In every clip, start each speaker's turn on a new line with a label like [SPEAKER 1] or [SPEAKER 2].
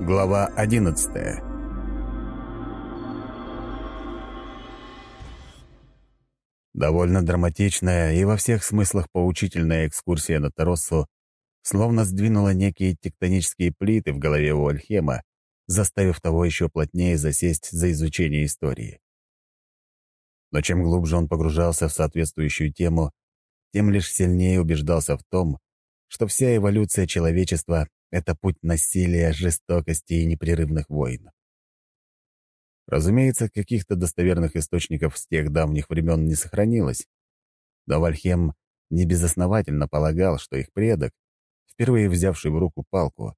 [SPEAKER 1] Глава 11 Довольно драматичная и во всех смыслах поучительная экскурсия на Тароссу словно сдвинула некие тектонические плиты в голове у Альхема, заставив того еще плотнее засесть за изучение истории. Но чем глубже он погружался в соответствующую тему, тем лишь сильнее убеждался в том, что вся эволюция человечества — это путь насилия, жестокости и непрерывных войн. Разумеется, каких-то достоверных источников с тех давних времен не сохранилось, но Вальхем небезосновательно полагал, что их предок, впервые взявший в руку палку,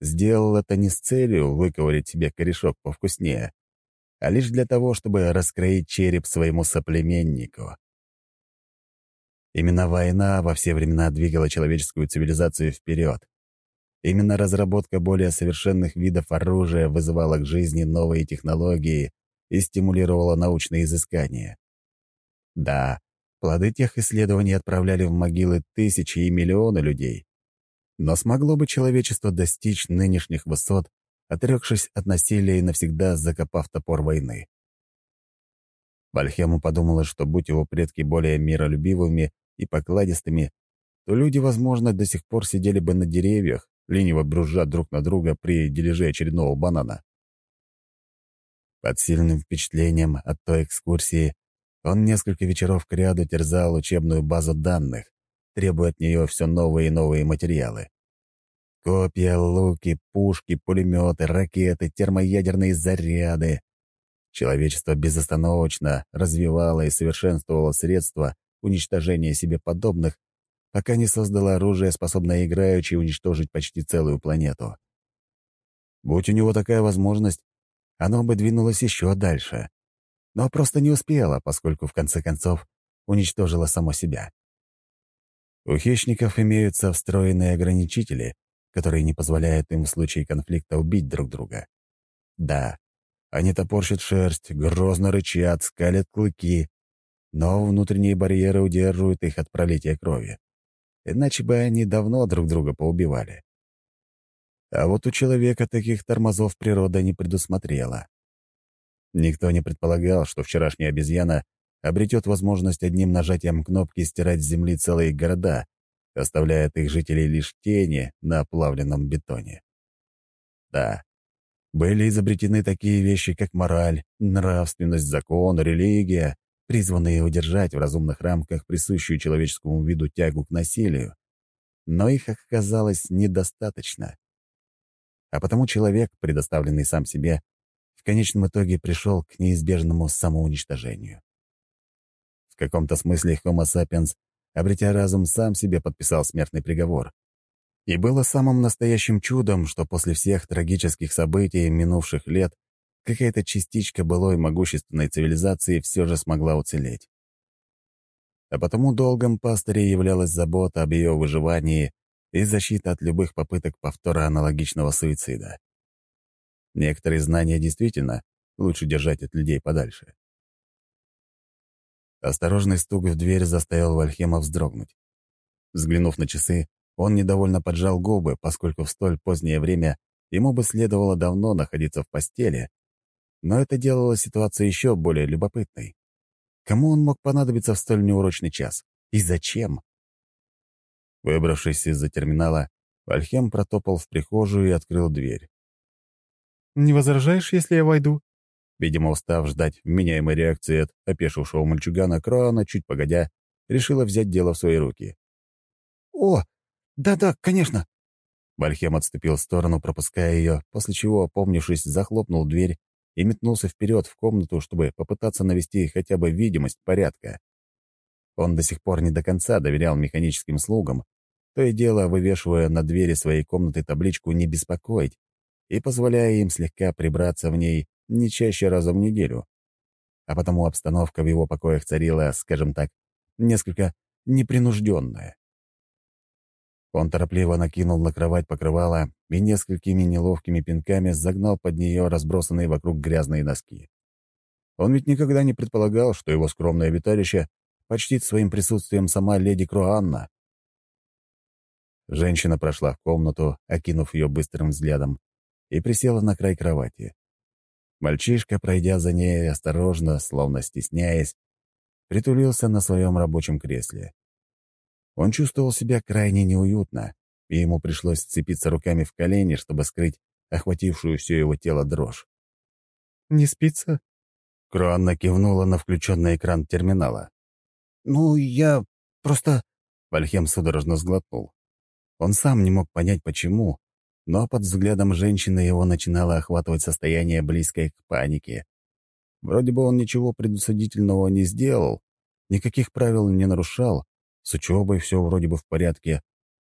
[SPEAKER 1] сделал это не с целью выковырять себе корешок повкуснее, а лишь для того, чтобы раскроить череп своему соплеменнику. Именно война во все времена двигала человеческую цивилизацию вперед. Именно разработка более совершенных видов оружия вызывала к жизни новые технологии и стимулировала научные изыскания. Да, плоды тех исследований отправляли в могилы тысячи и миллионы людей. Но смогло бы человечество достичь нынешних высот, отрекшись от насилия и навсегда закопав топор войны? Вальхему подумала, что будь его предки более миролюбивыми и покладистыми, то люди, возможно, до сих пор сидели бы на деревьях, лениво брюзжа друг на друга при дележе очередного банана. Под сильным впечатлением от той экскурсии он несколько вечеров кряду терзал учебную базу данных, требуя от нее все новые и новые материалы. Копья, луки, пушки, пулеметы, ракеты, термоядерные заряды. Человечество безостановочно развивало и совершенствовало средства уничтожения себе подобных, пока не создало оружие, способное играючи уничтожить почти целую планету. Будь у него такая возможность, оно бы двинулось еще дальше. Но просто не успело, поскольку, в конце концов, уничтожило само себя. У хищников имеются встроенные ограничители, которые не позволяют им в случае конфликта убить друг друга. Да, они топорщат шерсть, грозно рычат, скалят клыки, но внутренние барьеры удерживают их от пролития крови. Иначе бы они давно друг друга поубивали. А вот у человека таких тормозов природа не предусмотрела. Никто не предполагал, что вчерашняя обезьяна обретет возможность одним нажатием кнопки стирать с земли целые города, оставляя от их жителей лишь тени на оплавленном бетоне. Да, были изобретены такие вещи, как мораль, нравственность, закон, религия, призванные удержать в разумных рамках присущую человеческому виду тягу к насилию, но их оказалось недостаточно. А потому человек, предоставленный сам себе, в конечном итоге пришел к неизбежному самоуничтожению. В каком-то смысле Homo sapiens обретя разум, сам себе подписал смертный приговор. И было самым настоящим чудом, что после всех трагических событий минувших лет какая-то частичка былой могущественной цивилизации все же смогла уцелеть. А потому долгом пастыря являлась забота об ее выживании и защита от любых попыток повтора аналогичного суицида. Некоторые знания действительно лучше держать от людей подальше. Осторожный стук в дверь заставил Вальхема вздрогнуть. Взглянув на часы, он недовольно поджал губы, поскольку в столь позднее время ему бы следовало давно находиться в постели, но это делало ситуацию еще более любопытной. Кому он мог понадобиться в столь неурочный час? И зачем? Выбравшись из-за терминала, Вальхем протопал в прихожую и открыл дверь.
[SPEAKER 2] «Не возражаешь, если я войду?»
[SPEAKER 1] Видимо, устав ждать вменяемой реакции от опешившего мальчугана, Кроана, чуть погодя, решила взять дело в свои руки.
[SPEAKER 2] «О, да-да, конечно!»
[SPEAKER 1] Вальхем отступил в сторону, пропуская ее, после чего, опомнившись, захлопнул дверь и метнулся вперед в комнату, чтобы попытаться навести хотя бы видимость порядка. Он до сих пор не до конца доверял механическим слугам, то и дело вывешивая на двери своей комнаты табличку «Не беспокоить» и позволяя им слегка прибраться в ней не чаще раза в неделю. А потому обстановка в его покоях царила, скажем так, несколько непринужденная. Он торопливо накинул на кровать покрывало и несколькими неловкими пинками загнал под нее разбросанные вокруг грязные носки. Он ведь никогда не предполагал, что его скромное обиталище почтит своим присутствием сама леди Круанна. Женщина прошла в комнату, окинув ее быстрым взглядом, и присела на край кровати. Мальчишка, пройдя за ней осторожно, словно стесняясь, притулился на своем рабочем кресле. Он чувствовал себя крайне неуютно, и ему пришлось сцепиться руками в колени, чтобы скрыть охватившую все его тело дрожь.
[SPEAKER 2] «Не спится?»
[SPEAKER 1] Круанна кивнула на включенный экран терминала.
[SPEAKER 2] «Ну, я просто...»
[SPEAKER 1] Вальхем судорожно сглотнул. Он сам не мог понять, почему, но под взглядом женщины его начинало охватывать состояние, близкое к панике. Вроде бы он ничего предусудительного не сделал, никаких правил не нарушал, с учебой все вроде бы в порядке,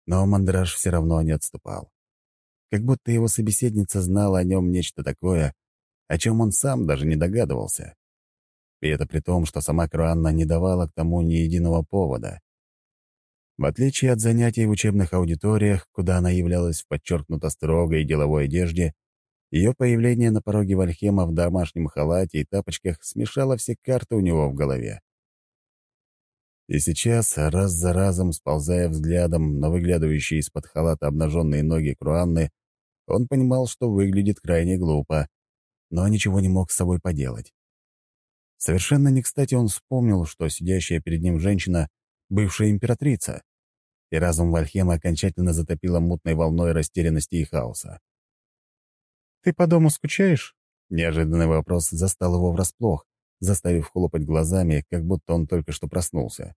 [SPEAKER 1] но мандраж все равно не отступал. Как будто его собеседница знала о нем нечто такое, о чем он сам даже не догадывался. И это при том, что сама Круанна не давала к тому ни единого повода. В отличие от занятий в учебных аудиториях, куда она являлась в подчеркнуто строгой деловой одежде, ее появление на пороге Вальхема в домашнем халате и тапочках смешало все карты у него в голове. И сейчас, раз за разом сползая взглядом на выглядывающие из-под халата обнаженные ноги Круанны, он понимал, что выглядит крайне глупо, но ничего не мог с собой поделать. Совершенно не кстати он вспомнил, что сидящая перед ним женщина — бывшая императрица, и разум Вальхема окончательно затопило мутной волной растерянности и хаоса.
[SPEAKER 2] «Ты по дому скучаешь?»
[SPEAKER 1] Неожиданный вопрос застал его врасплох, заставив хлопать глазами, как будто он только что проснулся.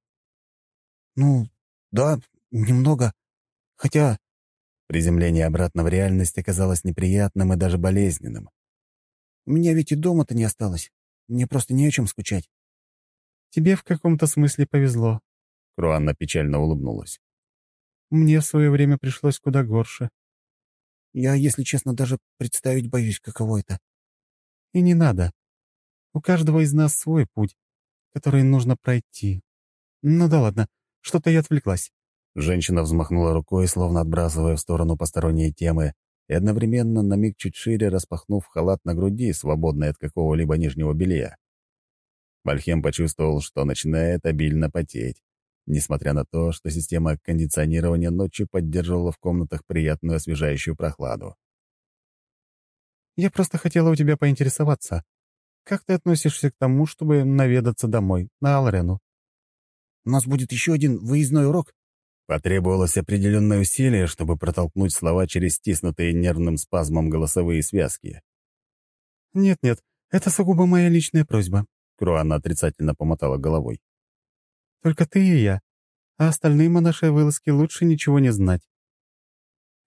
[SPEAKER 2] «Ну, да, немного. Хотя...»
[SPEAKER 1] Приземление обратно в реальность оказалось неприятным и даже болезненным.
[SPEAKER 2] «У меня ведь и дома-то не осталось. Мне просто не о чем скучать». «Тебе в каком-то смысле повезло», —
[SPEAKER 1] Круанна печально улыбнулась.
[SPEAKER 2] «Мне в свое время пришлось куда горше. Я, если честно, даже представить боюсь, каково это. И не надо. У каждого из нас свой путь, который нужно пройти. Ну да ладно, что-то я отвлеклась.
[SPEAKER 1] Женщина взмахнула рукой, словно отбрасывая в сторону посторонние темы, и одновременно на миг чуть шире распахнув халат на груди, свободный от какого-либо нижнего белья. Вальхем почувствовал, что начинает обильно потеть, несмотря на то, что система кондиционирования ночью поддерживала в комнатах приятную освежающую прохладу.
[SPEAKER 2] «Я просто хотела у тебя поинтересоваться. Как ты относишься к тому, чтобы наведаться домой, на Алрену?» «У нас будет еще один выездной урок?»
[SPEAKER 1] Потребовалось определенное усилие, чтобы протолкнуть слова через стиснутые нервным спазмом голосовые связки.
[SPEAKER 2] «Нет-нет, это сугубо моя личная просьба», —
[SPEAKER 1] Круанна отрицательно помотала головой.
[SPEAKER 2] «Только ты и я, а остальным о нашей вылазке лучше ничего не знать.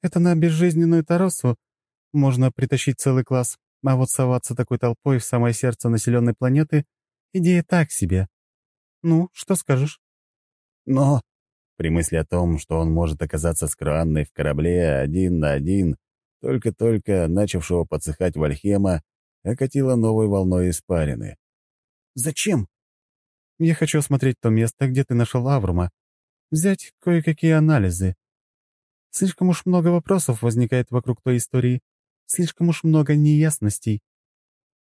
[SPEAKER 2] Это на безжизненную Таросу можно притащить целый класс, а вот соваться такой толпой в самое сердце населенной планеты — идея так себе. Ну, что скажешь?»
[SPEAKER 1] «Но...» При мысли о том, что он может оказаться с Круанной в корабле один на один, только-только начавшего подсыхать Вальхема, окатило новой волной испарины.
[SPEAKER 2] «Зачем?» «Я хочу осмотреть то место, где ты нашел Аврума. Взять кое-какие анализы. Слишком уж много вопросов возникает вокруг той истории. Слишком уж много неясностей».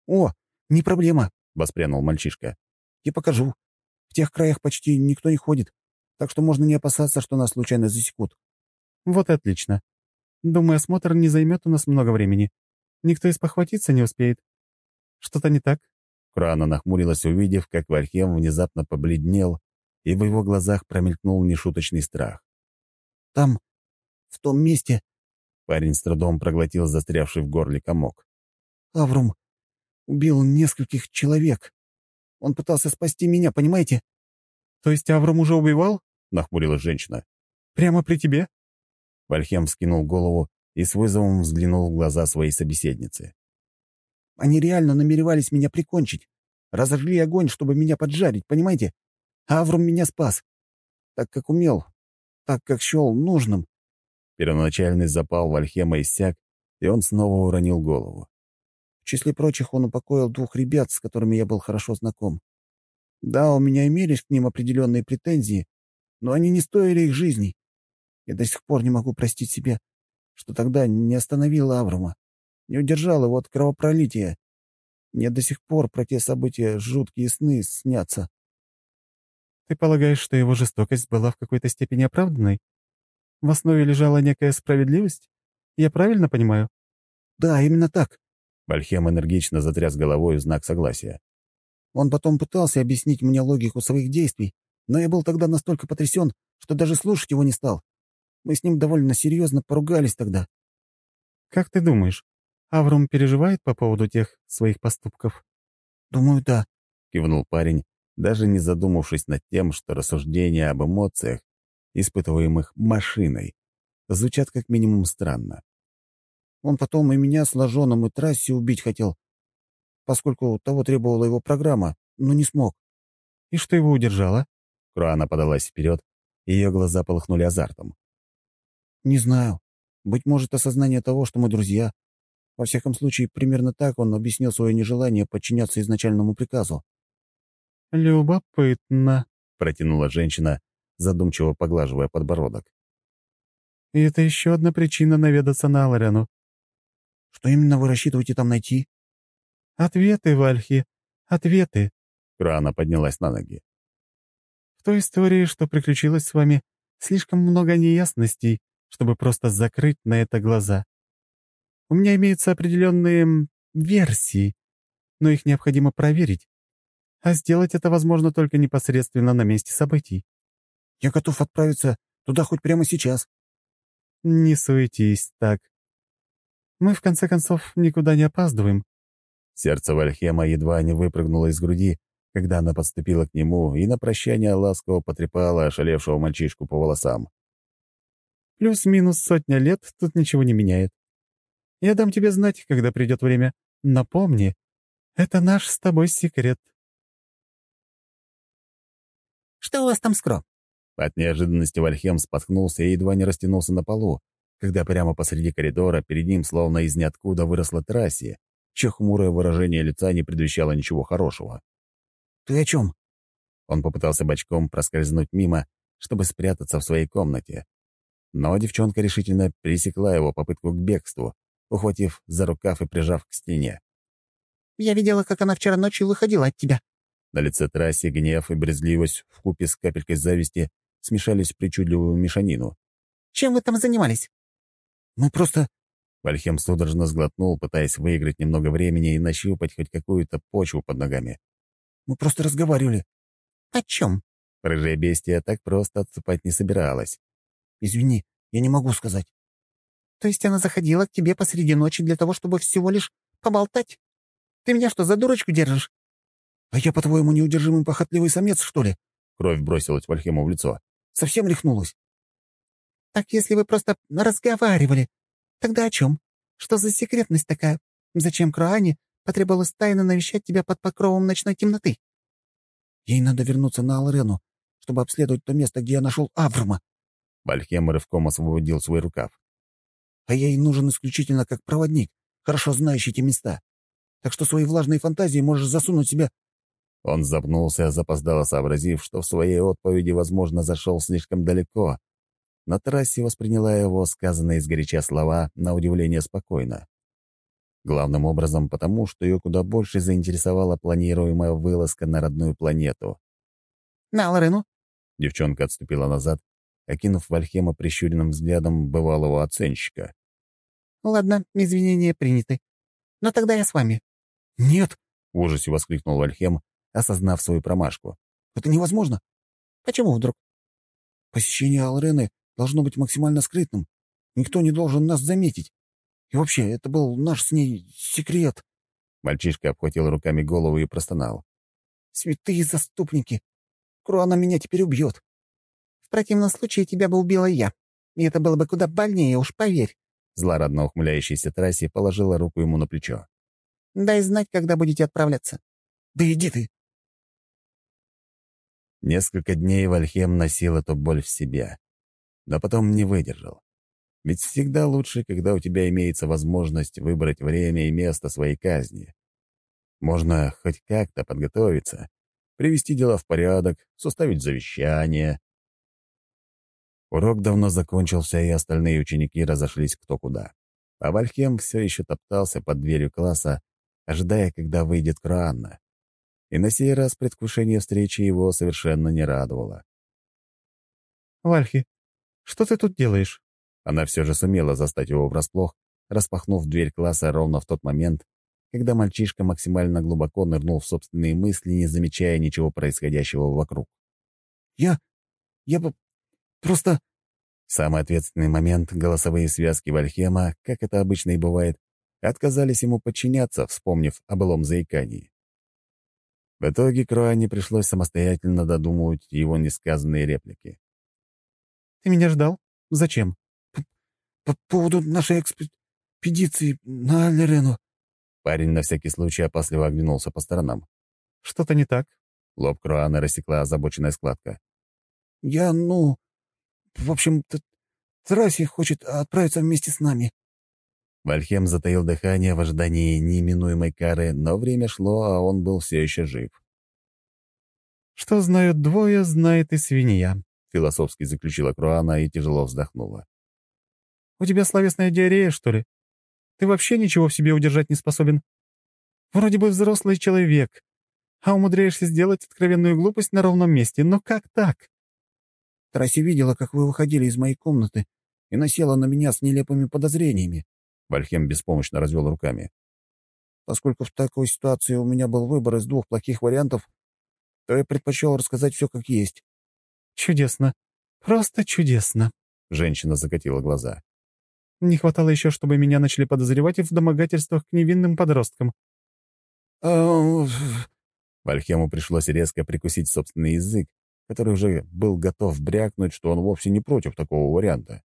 [SPEAKER 2] «О, не проблема», — воспрянул мальчишка. «Я покажу. В тех краях почти никто не ходит так что можно не опасаться, что нас случайно засекут». «Вот и отлично. Думаю, осмотр не займет у нас много времени. Никто испохватиться не успеет. Что-то не так?»
[SPEAKER 1] Крана нахмурилась, увидев, как Вальхем внезапно побледнел, и в его глазах промелькнул нешуточный страх.
[SPEAKER 2] «Там, в том месте...»
[SPEAKER 1] Парень с трудом проглотил застрявший в горле комок.
[SPEAKER 2] «Аврум убил нескольких человек. Он пытался спасти меня, понимаете?» «То есть Авром уже убивал?» — нахмурилась женщина. «Прямо при тебе?»
[SPEAKER 1] Вальхем вскинул голову и с вызовом взглянул в глаза своей собеседницы.
[SPEAKER 2] «Они реально намеревались меня прикончить. Разожгли огонь, чтобы меня поджарить, понимаете? А Авром меня спас. Так как умел, так как счел нужным».
[SPEAKER 1] Первоначальный запал Вальхема иссяк, и он снова уронил голову.
[SPEAKER 2] В числе прочих он упокоил двух ребят, с которыми я был хорошо знаком. Да, у меня имелись к ним определенные претензии, но они не стоили их жизней. Я до сих пор не могу простить себе, что тогда не остановил Аврума, не удержал его от кровопролития. Мне до сих пор про те события жуткие сны снятся. Ты полагаешь, что его жестокость была в какой-то степени оправданной? В основе лежала некая справедливость? Я правильно понимаю? «Да, именно так».
[SPEAKER 1] Вальхем энергично затряс головой в знак согласия.
[SPEAKER 2] Он потом пытался объяснить мне логику своих действий, но я был тогда настолько потрясен, что даже слушать его не стал. Мы с ним довольно серьезно поругались тогда. «Как ты думаешь, Аврум переживает по поводу тех своих поступков?» «Думаю, да», —
[SPEAKER 1] кивнул парень, даже не задумавшись над тем, что рассуждения об эмоциях, испытываемых машиной, звучат как минимум странно.
[SPEAKER 2] Он потом и меня с ложоном и трассе убить хотел, поскольку того требовала его программа, но не смог. «И что его удержало?»
[SPEAKER 1] Круана подалась вперед, ее глаза полыхнули азартом.
[SPEAKER 2] «Не знаю. Быть может, осознание того, что мы друзья. Во всяком случае, примерно так он объяснил свое нежелание подчиняться изначальному приказу». «Любопытно», — протянула женщина, задумчиво поглаживая подбородок. «И это еще одна причина наведаться на Аларену». «Что именно вы рассчитываете там найти?» «Ответы, Вальхи, ответы».
[SPEAKER 1] Крана поднялась на ноги.
[SPEAKER 2] «В той истории, что приключилось с вами, слишком много неясностей, чтобы просто закрыть на это глаза. У меня имеются определенные версии, но их необходимо проверить. А сделать это возможно только непосредственно на месте событий. Я готов отправиться туда хоть прямо сейчас. Не суетись так. Мы, в конце концов, никуда не опаздываем.
[SPEAKER 1] Сердце Вальхема едва не выпрыгнуло из груди, когда она подступила к нему и на прощание ласково потрепала ошалевшего мальчишку по волосам.
[SPEAKER 2] Плюс-минус сотня лет тут ничего не меняет. Я дам тебе знать, когда придет время. Напомни, это наш с тобой секрет.
[SPEAKER 3] «Что у вас там скро?»
[SPEAKER 1] От неожиданности Вальхем споткнулся и едва не растянулся на полу, когда прямо посреди коридора перед ним словно из ниоткуда выросла трассе, чье хмурое выражение лица не предвещало ничего хорошего.
[SPEAKER 2] «Ты о чем?»
[SPEAKER 1] Он попытался бочком проскользнуть мимо, чтобы спрятаться в своей комнате. Но девчонка решительно пересекла его попытку к бегству, ухватив за рукав и прижав к стене.
[SPEAKER 3] «Я видела, как она вчера ночью выходила от тебя».
[SPEAKER 1] На лице трассе гнев и брезгливость вкупе с капелькой зависти смешались в причудливую мешанину.
[SPEAKER 3] «Чем вы там занимались?»
[SPEAKER 2] «Мы просто...»
[SPEAKER 1] Вальхем судорожно сглотнул, пытаясь выиграть немного времени и нащупать хоть какую-то почву под ногами.
[SPEAKER 2] «Мы просто разговаривали».
[SPEAKER 3] «О чем?»
[SPEAKER 1] Рыжая бестия так просто отступать не собиралась.
[SPEAKER 2] «Извини, я не могу сказать».
[SPEAKER 3] «То есть она заходила к тебе посреди ночи для того, чтобы всего лишь поболтать? Ты меня что, за дурочку держишь?»
[SPEAKER 2] «А я, по-твоему, неудержимый похотливый самец, что ли?»
[SPEAKER 1] Кровь бросилась Вальхему в лицо.
[SPEAKER 2] «Совсем рехнулась?»
[SPEAKER 3] «Так если вы просто разговаривали, тогда о чем? Что за секретность такая? Зачем Круане потребовалось тайно навещать тебя под покровом ночной темноты?»
[SPEAKER 2] «Ей надо вернуться на Алрену, чтобы обследовать то место, где я нашел Аврума».
[SPEAKER 1] Вальхем рывком освободил свой рукав.
[SPEAKER 2] «А я ей нужен исключительно как проводник, хорошо знающий те места. Так что свои влажные фантазии можешь засунуть себе
[SPEAKER 1] он запнулся, запоздало сообразив, что в своей отповеди, возможно, зашел слишком далеко. На трассе восприняла его сказанные сгоряча слова на удивление спокойно. Главным образом потому, что ее куда больше заинтересовала планируемая вылазка на родную планету.
[SPEAKER 3] «На Лорену?»
[SPEAKER 1] Девчонка отступила назад, окинув Вальхема прищуренным взглядом бывалого оценщика.
[SPEAKER 3] «Ладно, извинения приняты. Но тогда я с вами».
[SPEAKER 2] «Нет!»
[SPEAKER 1] — в ужасе воскликнул Вальхем, осознав свою промашку.
[SPEAKER 2] «Это невозможно!»
[SPEAKER 3] «Почему вдруг?»
[SPEAKER 2] «Посещение Алрены должно быть максимально скрытным. Никто не должен нас заметить. И вообще, это был наш с ней секрет».
[SPEAKER 1] Мальчишка обхватил руками голову и простонал.
[SPEAKER 2] «Святые заступники! Круана меня теперь убьет!»
[SPEAKER 3] «В противном случае тебя бы убила я. И это было бы куда больнее, уж поверь!»
[SPEAKER 1] Злорадно ухмыляющаяся трассе положила руку ему на плечо.
[SPEAKER 3] «Дай знать, когда будете отправляться».
[SPEAKER 2] «Да иди ты!»
[SPEAKER 1] Несколько дней Вальхем носил эту боль в себе, но потом не выдержал. Ведь всегда лучше, когда у тебя имеется возможность выбрать время и место своей казни. Можно хоть как-то подготовиться, привести дела в порядок, составить завещание. Урок давно закончился, и остальные ученики разошлись кто куда. А Вальхем все еще топтался под дверью класса, ожидая, когда выйдет Круанна и на сей раз предвкушение встречи его совершенно не радовало.
[SPEAKER 2] «Вальхи, что ты тут делаешь?»
[SPEAKER 1] Она все же сумела застать его врасплох распахнув дверь класса ровно в тот момент, когда мальчишка максимально глубоко нырнул в собственные мысли, не замечая ничего происходящего вокруг.
[SPEAKER 2] «Я... я бы... просто...»
[SPEAKER 1] В самый ответственный момент голосовые связки Вальхема, как это обычно и бывает, отказались ему подчиняться, вспомнив о былом заикании. В итоге Круане пришлось самостоятельно додумывать его несказанные реплики.
[SPEAKER 2] «Ты меня ждал? Зачем?»
[SPEAKER 3] «По поводу нашей экспедиции на Алерену».
[SPEAKER 1] Парень на всякий случай опасливо оглянулся по сторонам.
[SPEAKER 2] «Что-то не так?»
[SPEAKER 1] Лоб Круана рассекла озабоченная складка.
[SPEAKER 3] «Я, ну... В общем, Трасси хочет отправиться вместе с нами».
[SPEAKER 1] Вальхем затаил дыхание в ожидании неименуемой кары, но время шло, а он был все еще жив.
[SPEAKER 2] «Что знают двое, знает и свинья», —
[SPEAKER 1] философски заключила Круана и тяжело вздохнула.
[SPEAKER 2] «У тебя словесная диарея, что ли? Ты вообще ничего в себе удержать не способен? Вроде бы взрослый человек, а умудряешься сделать откровенную глупость на ровном месте. Но как так?»
[SPEAKER 3] Трасси видела, как вы выходили из моей комнаты, и насела на меня с нелепыми подозрениями.
[SPEAKER 1] Вальхем беспомощно развел руками.
[SPEAKER 3] Поскольку в такой ситуации у меня был выбор из двух плохих вариантов, то я предпочел рассказать все как есть.
[SPEAKER 2] «Чудесно. Просто чудесно», —
[SPEAKER 1] женщина закатила глаза.
[SPEAKER 2] «Не хватало еще, чтобы меня начали подозревать в домогательствах к невинным подросткам».
[SPEAKER 3] А,
[SPEAKER 1] Вальхему пришлось резко прикусить собственный язык, который уже был готов брякнуть, что он вовсе не против такого варианта.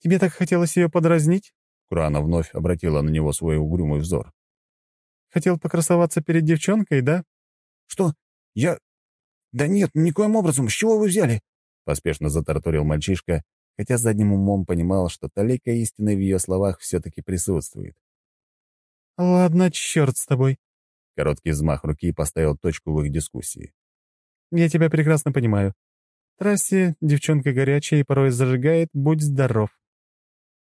[SPEAKER 2] «Тебе так хотелось ее подразнить?»
[SPEAKER 1] Курана вновь обратила на него свой угрюмый взор.
[SPEAKER 2] «Хотел покрасоваться перед девчонкой, да?»
[SPEAKER 3] «Что? Я... Да нет, никоим образом. С чего вы взяли?»
[SPEAKER 1] Поспешно затарторил мальчишка, хотя задним умом понимал, что талика истины в ее словах все-таки присутствует.
[SPEAKER 2] «Ладно, черт с тобой».
[SPEAKER 1] Короткий взмах руки поставил точку в их дискуссии.
[SPEAKER 2] «Я тебя прекрасно понимаю. Трассе девчонка горячая и порой зажигает, будь здоров.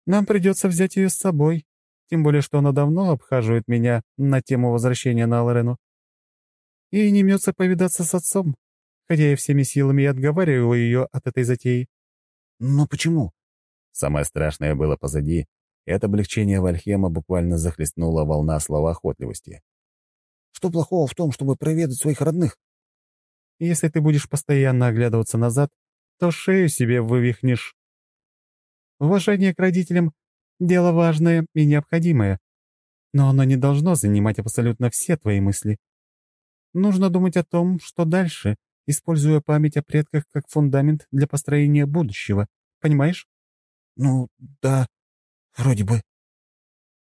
[SPEAKER 2] Нам придется взять ее с собой, тем более что она давно обхаживает меня на тему возвращения на Алрену. И не мется повидаться с отцом, хотя я всеми силами и отговариваю ее от этой затеи.
[SPEAKER 3] Но почему?
[SPEAKER 1] Самое страшное было позади, и от облегчения Вальхема буквально захлестнула волна словоохотливости.
[SPEAKER 3] Что плохого в том, чтобы проведать своих родных?
[SPEAKER 2] Если ты будешь постоянно оглядываться назад, то шею себе вывихнешь. Уважение к родителям — дело важное и необходимое, но оно не должно занимать абсолютно все твои мысли. Нужно думать о том, что дальше, используя память о предках как фундамент для построения будущего. Понимаешь?
[SPEAKER 3] Ну, да, вроде бы.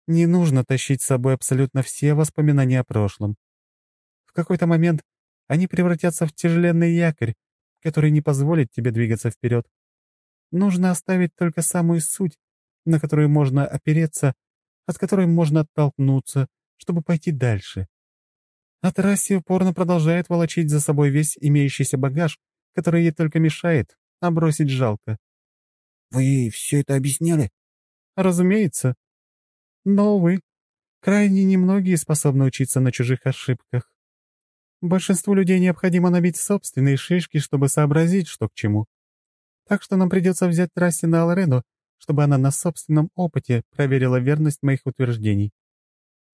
[SPEAKER 2] Не нужно тащить с собой абсолютно все воспоминания о прошлом. В какой-то момент они превратятся в тяжеленный якорь, который не позволит тебе двигаться вперед. Нужно оставить только самую суть, на которую можно опереться, от которой можно оттолкнуться, чтобы пойти дальше. А Трасси упорно продолжает волочить за собой весь имеющийся багаж, который ей только мешает, а бросить жалко.
[SPEAKER 3] «Вы ей все это объясняли?»
[SPEAKER 2] «Разумеется. Но, увы, крайне немногие способны учиться на чужих ошибках. Большинству людей необходимо набить собственные шишки, чтобы сообразить, что к чему. Так что нам придется взять Трасси на Алрену, чтобы она на собственном опыте проверила верность моих утверждений.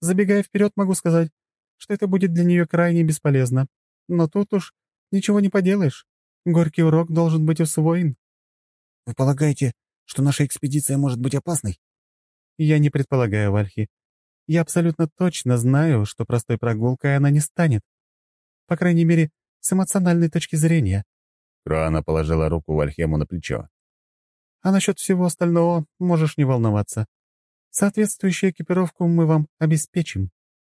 [SPEAKER 2] Забегая вперед, могу сказать, что это будет для нее крайне бесполезно. Но тут уж ничего не поделаешь. Горький урок должен быть усвоен.
[SPEAKER 3] Вы полагаете, что наша экспедиция может быть опасной?
[SPEAKER 2] Я не предполагаю, Вальхи. Я абсолютно точно знаю, что простой прогулкой она не станет. По крайней мере, с эмоциональной точки зрения.
[SPEAKER 1] Круана положила руку Вальхему на плечо.
[SPEAKER 2] «А насчет всего остального можешь не волноваться. Соответствующую экипировку мы вам обеспечим».